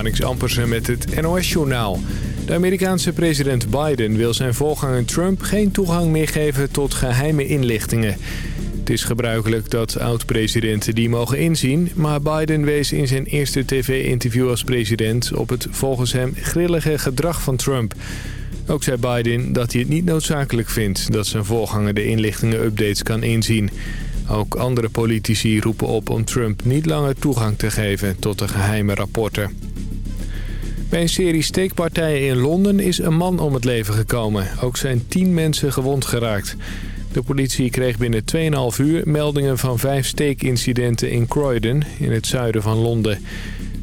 Marnix Ampersen met het NOS-journaal. De Amerikaanse president Biden wil zijn voorganger Trump geen toegang meer geven tot geheime inlichtingen. Het is gebruikelijk dat oud-presidenten die mogen inzien... maar Biden wees in zijn eerste tv-interview als president... op het volgens hem grillige gedrag van Trump. Ook zei Biden dat hij het niet noodzakelijk vindt... dat zijn voorganger de inlichtingen-updates kan inzien. Ook andere politici roepen op om Trump niet langer toegang te geven tot de geheime rapporten. Bij een serie steekpartijen in Londen is een man om het leven gekomen. Ook zijn tien mensen gewond geraakt. De politie kreeg binnen 2,5 uur meldingen van vijf steekincidenten in Croydon, in het zuiden van Londen.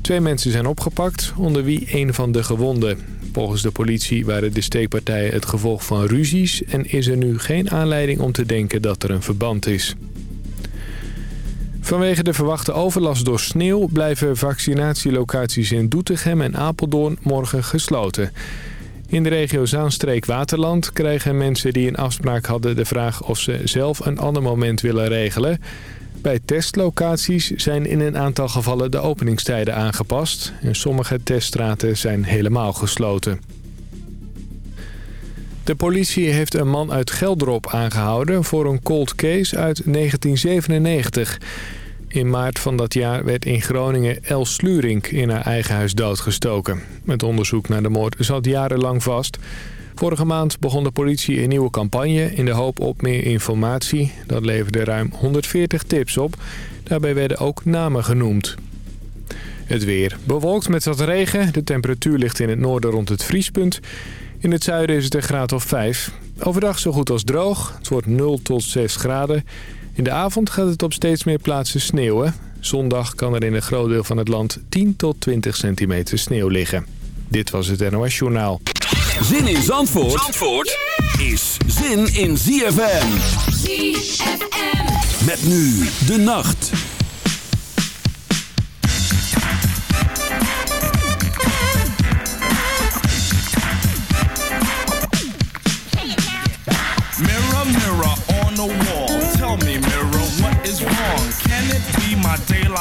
Twee mensen zijn opgepakt, onder wie een van de gewonden. Volgens de politie waren de steekpartijen het gevolg van ruzies... en is er nu geen aanleiding om te denken dat er een verband is. Vanwege de verwachte overlast door sneeuw... blijven vaccinatielocaties in Doetinchem en Apeldoorn morgen gesloten... In de regio Zaanstreek-Waterland krijgen mensen die een afspraak hadden de vraag of ze zelf een ander moment willen regelen. Bij testlocaties zijn in een aantal gevallen de openingstijden aangepast. En sommige teststraten zijn helemaal gesloten. De politie heeft een man uit Geldrop aangehouden voor een cold case uit 1997. In maart van dat jaar werd in Groningen El Slurink in haar eigen huis doodgestoken. Het onderzoek naar de moord zat jarenlang vast. Vorige maand begon de politie een nieuwe campagne in de hoop op meer informatie. Dat leverde ruim 140 tips op. Daarbij werden ook namen genoemd. Het weer. Bewolkt met wat regen. De temperatuur ligt in het noorden rond het vriespunt. In het zuiden is het een graad of 5. Overdag zo goed als droog. Het wordt 0 tot 6 graden. In de avond gaat het op steeds meer plaatsen sneeuwen. Zondag kan er in een groot deel van het land 10 tot 20 centimeter sneeuw liggen. Dit was het NOS Journaal. Zin in Zandvoort, Zandvoort is zin in ZFM. ZFM. Met nu de nacht.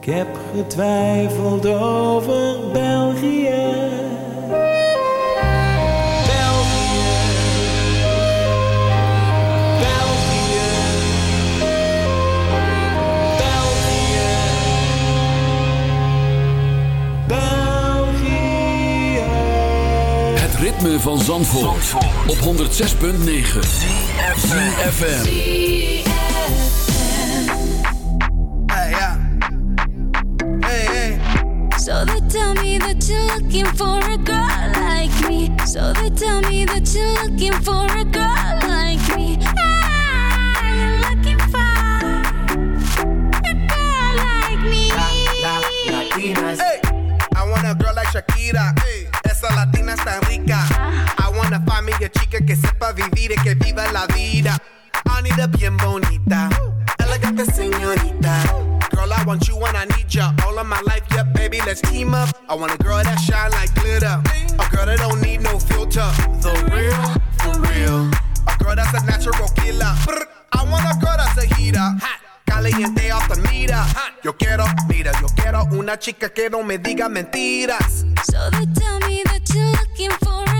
Ik heb getwijfeld over België. België. België. België. België. Het ritme van Zandvoort, op 106.9 ZFM So they tell me that you're looking for a girl like me. So they tell me that you're looking for a girl like me. Ah, you're looking for a girl like me. Hey, I want a girl like Shakira. Esa latina está rica. I wanna find me a chica que sepa vivir y que viva la vida. I need a bien bonita, want you when I need ya. All of my life, yep, baby, let's team up. I want a girl that shine like glitter. A girl that don't need no filter. The real, for real. A girl that's a natural killer. I want a girl that's a heater. Hot. Caliente off the meter. Yo quiero, mira, yo quiero una chica que no me diga mentiras. So they tell me that you're looking for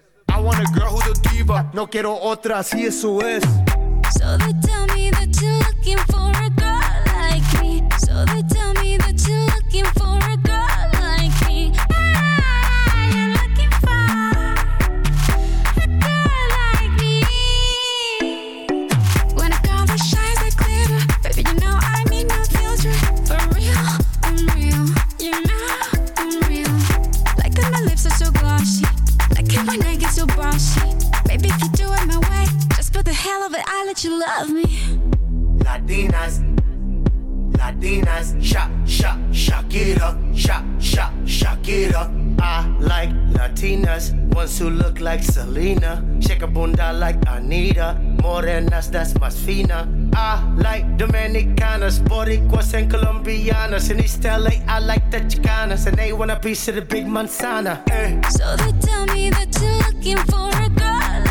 I want a girl who's a diva. No quiero otra, así eso es. So they tell me that you're looking for a girl like me. So they for the hell of it, I let you love me. Latinas, Latinas, shak, shak, Shakira, shak, shak, Shakira. I like Latinas, ones who look like Selena, shake a bunda like Anita, morenas that's más fina. I like Dominicanas, Boricuas and Colombianas, in East LA I like the Chicanas, and they want a piece of the big manzana. Eh. So they tell me that you're looking for a girl.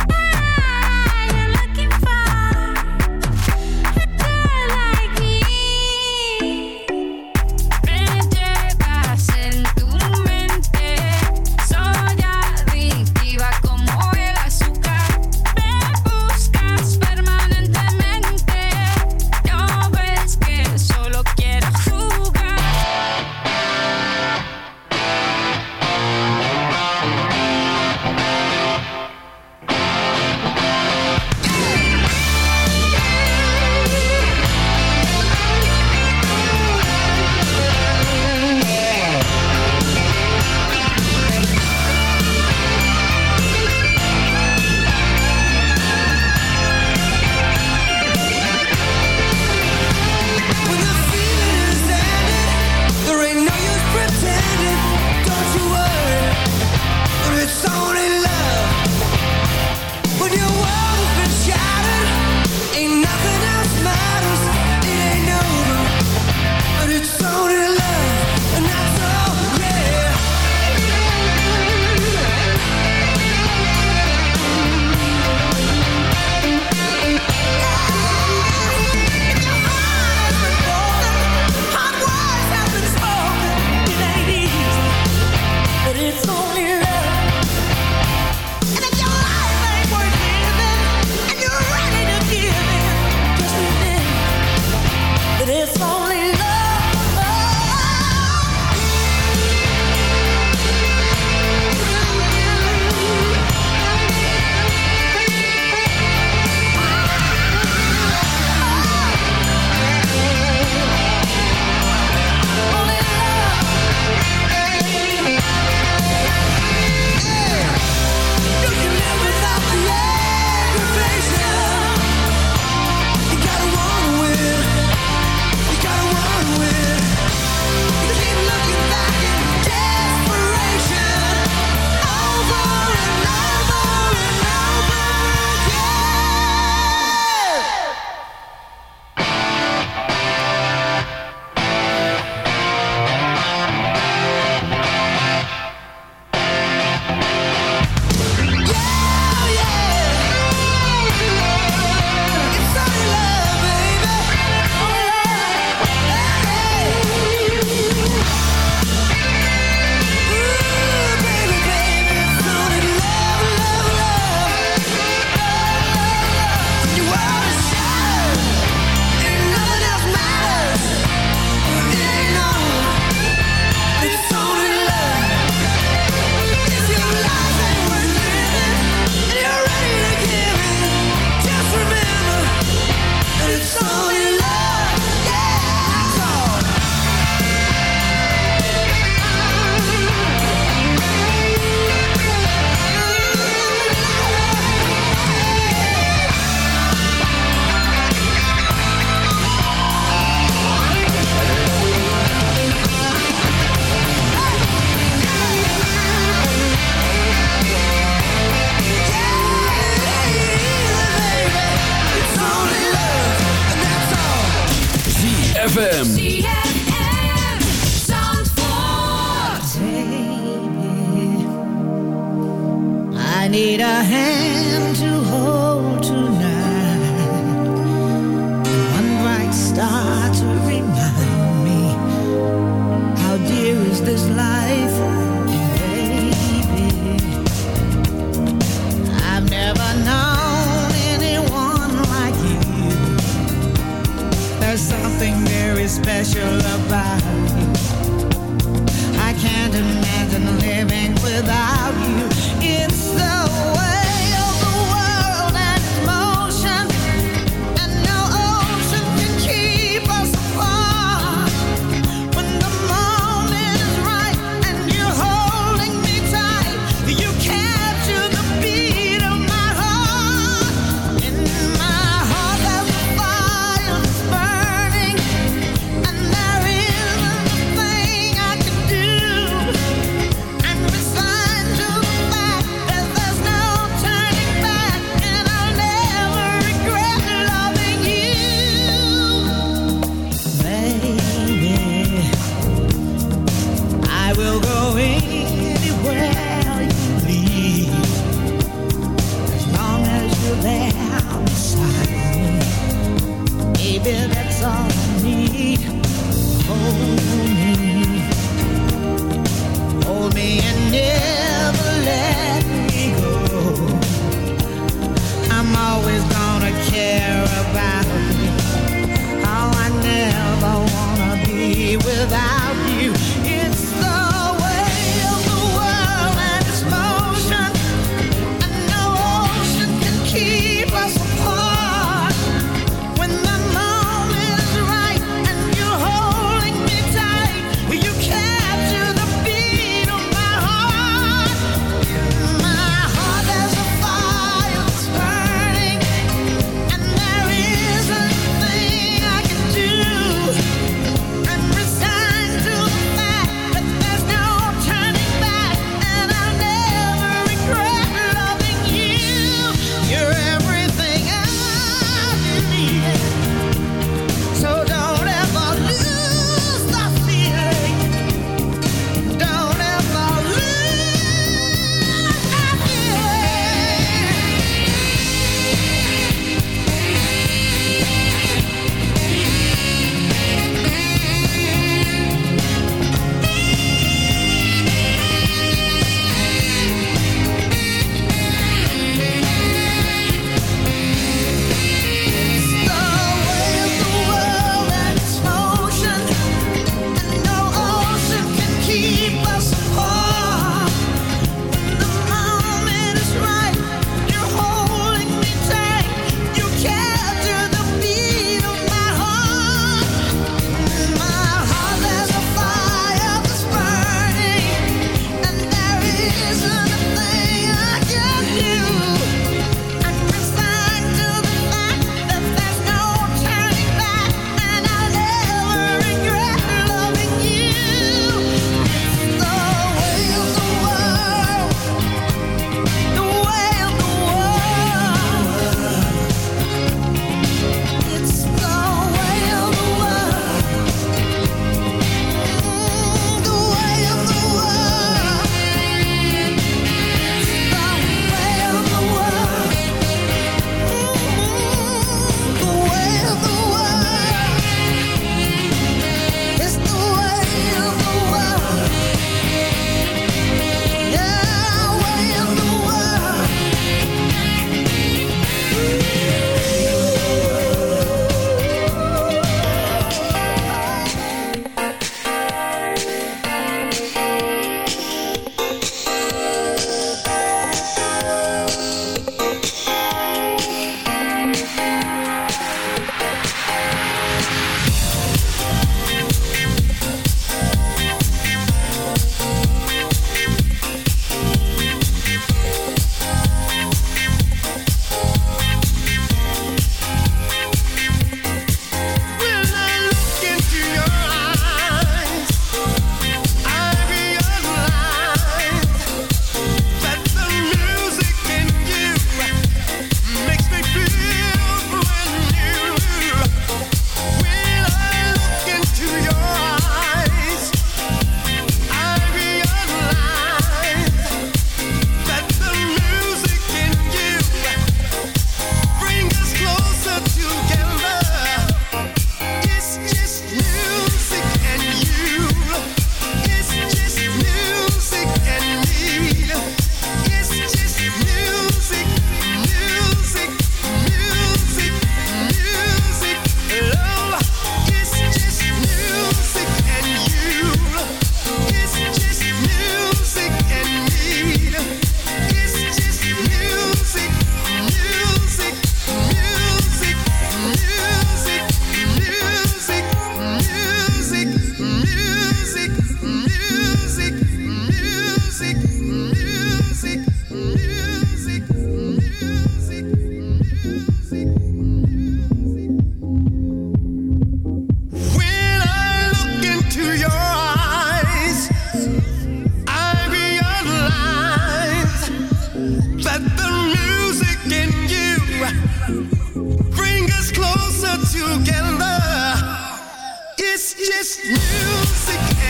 It's just music.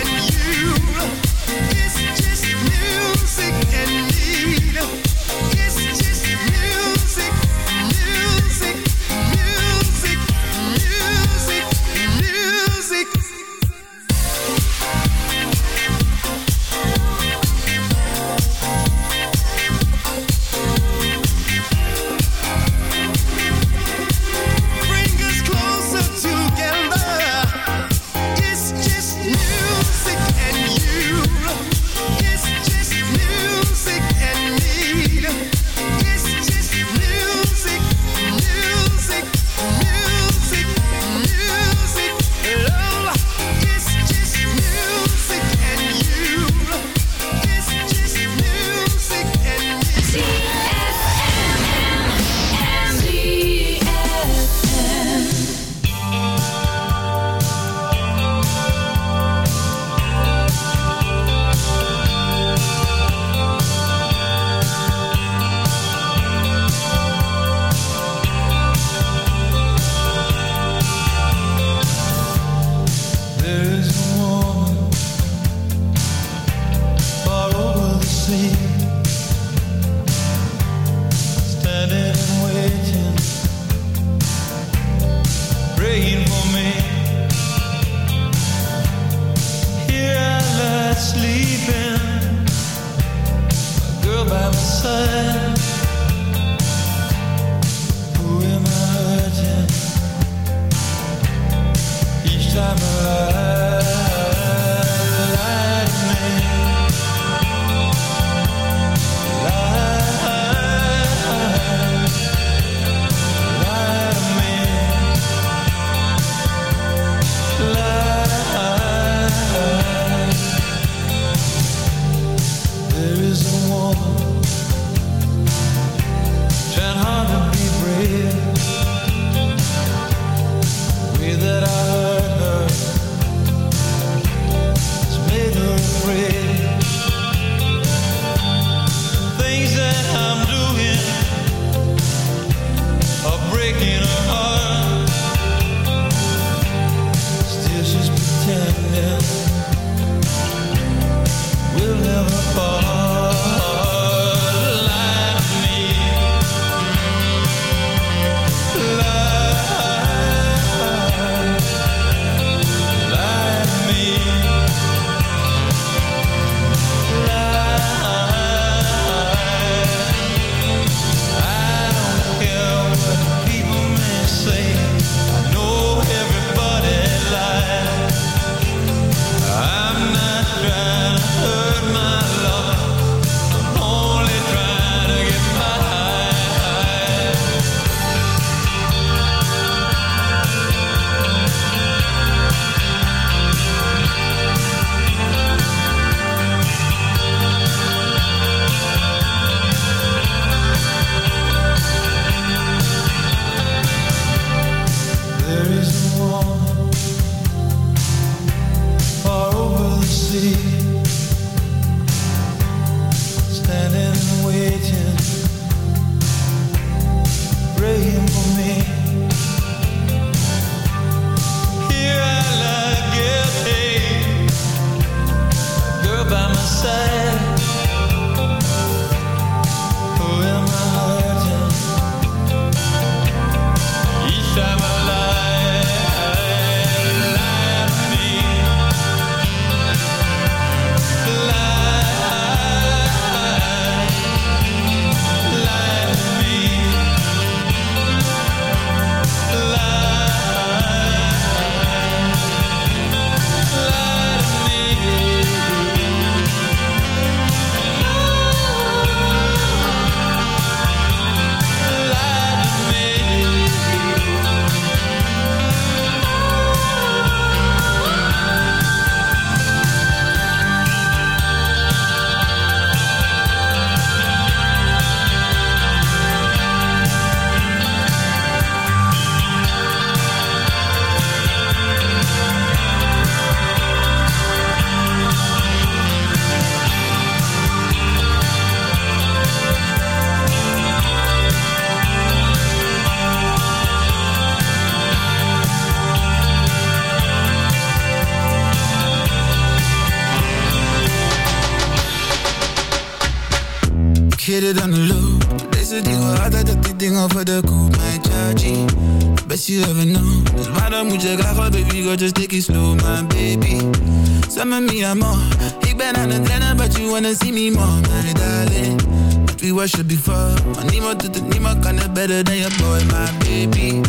We worship before. Maar niemand doet het, niemand kan het better than your boy, my baby.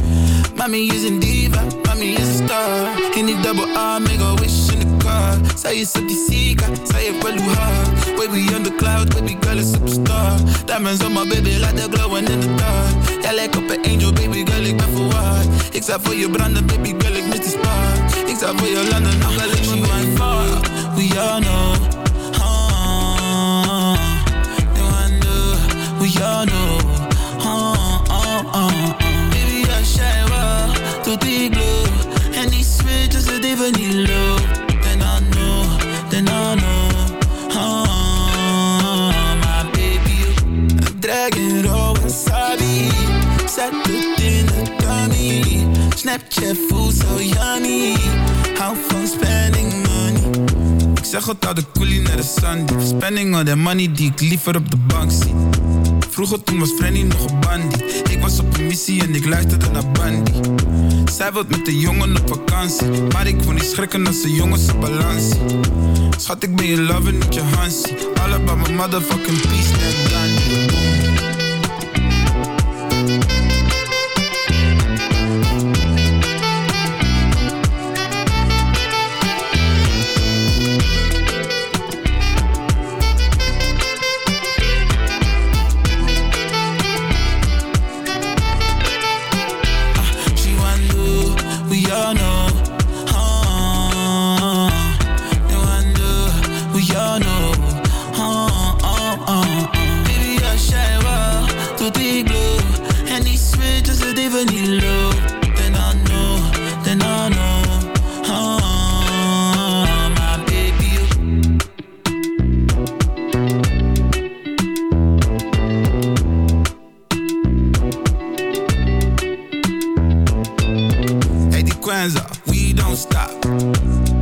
Mommy is een diva, mommy is a star. In die double R, make a wish in the car. Zij is op die zika, zij heeft wel hoe hard. Baby on the cloud, baby girl is superstar. Diamonds on my baby, like they're glowing in the dark. Jij lijkt op een angel, baby girl, ik ben verwaard. Ik zou voor je branden, baby girl, ik mis die spark. Ik zou voor je landen, nog me wine for. We all know. We all know. ah, ah, ah. Baby, I shine well, tot die glow. En die switch is het even low. Then I know, then I know. Ah, my baby, I'm dragging raw wasabi. Zet het in de dummy. Snapchat voelt zo yummy. Hou van spending money. Ik zeg het al de coolie naar de Sunday. Spending all that money die ik liever op de bank zie. Vroeger toen was Frenny nog een bandie. Ik was op een missie en ik luisterde naar Bandy. Zij wilt met de jongen op vakantie. Maar ik wil niet schrikken als de jongens op balans zien. Schat, ik ben je lover, niet je Hansie. All about my motherfucking peace, net Gandhi. Hey, die Kwanzaa, we don't stop.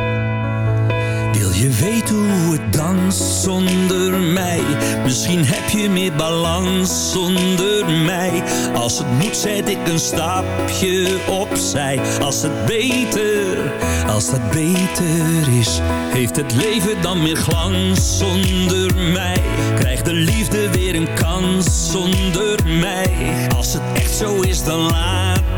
Je weten hoe het danst zonder mij? Misschien heb je meer balans zonder mij. Als het moet zet ik een stapje opzij. Als het beter, als het beter is. Heeft het leven dan meer glans zonder mij? Krijgt de liefde weer een kans zonder mij? Als het echt zo is dan laat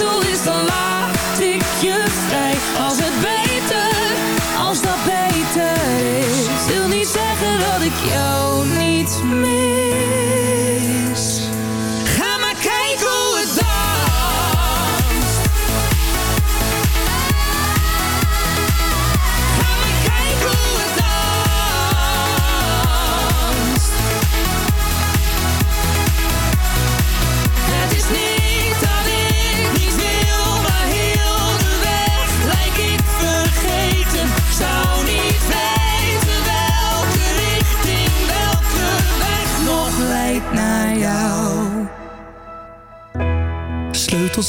Als dat echt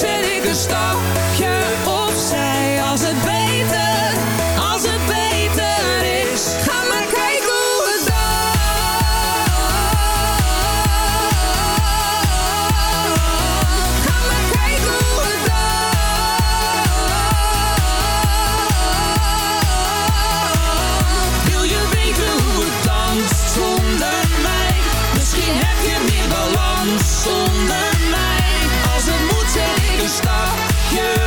Zet ik een stapje opzij. Als het beter, als het beter is. Ga maar kijken hoe het danst. Ga maar kijken hoe het danst. Wil je weten hoe het zonder mij? Misschien heb je meer balans zonder mij. Een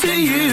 to you.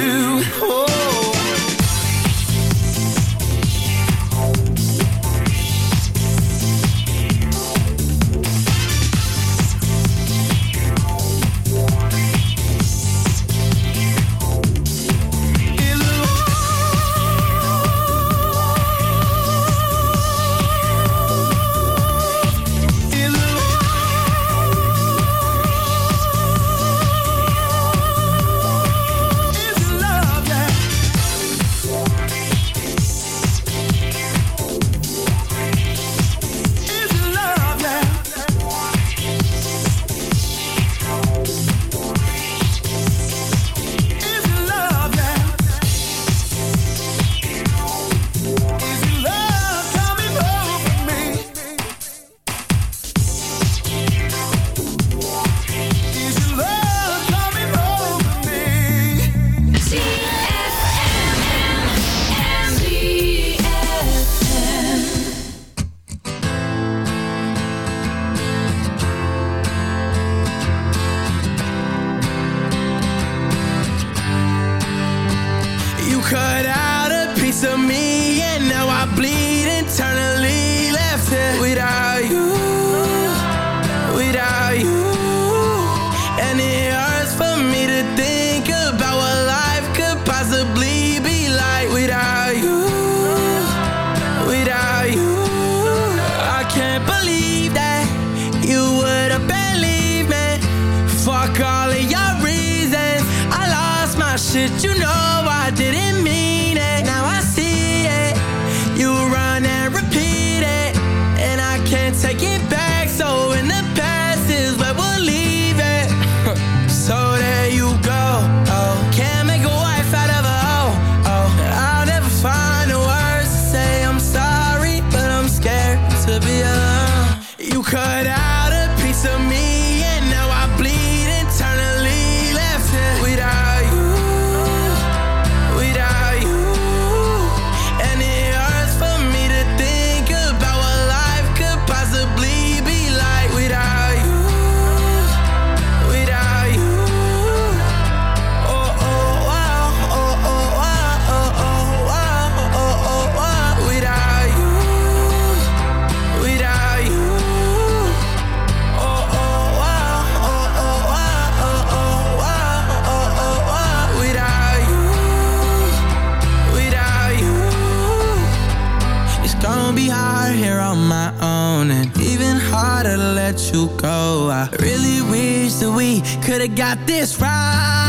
Should you know I didn't got this right.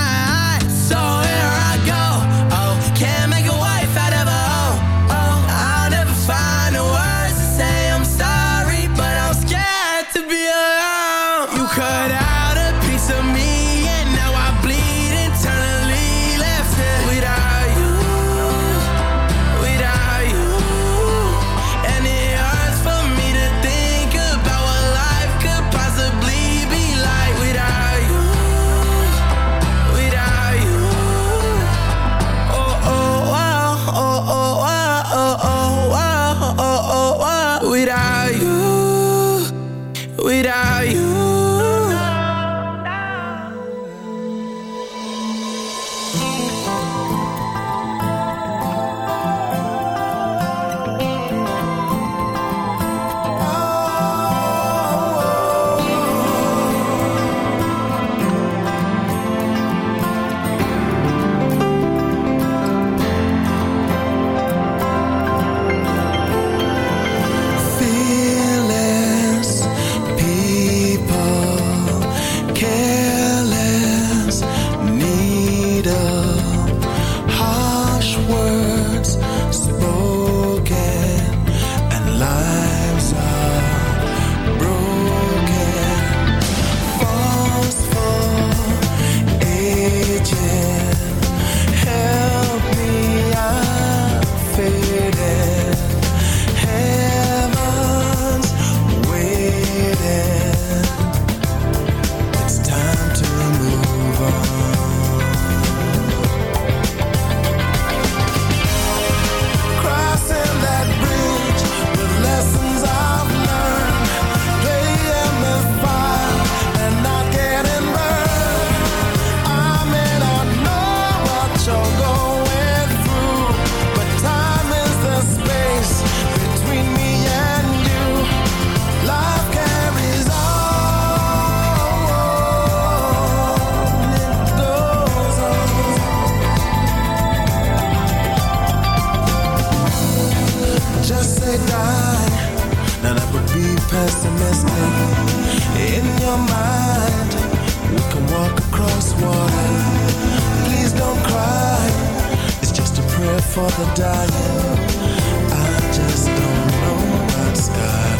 something in your mind. We can walk across water. Please don't cry. It's just a prayer for the dying. I just don't know what's got.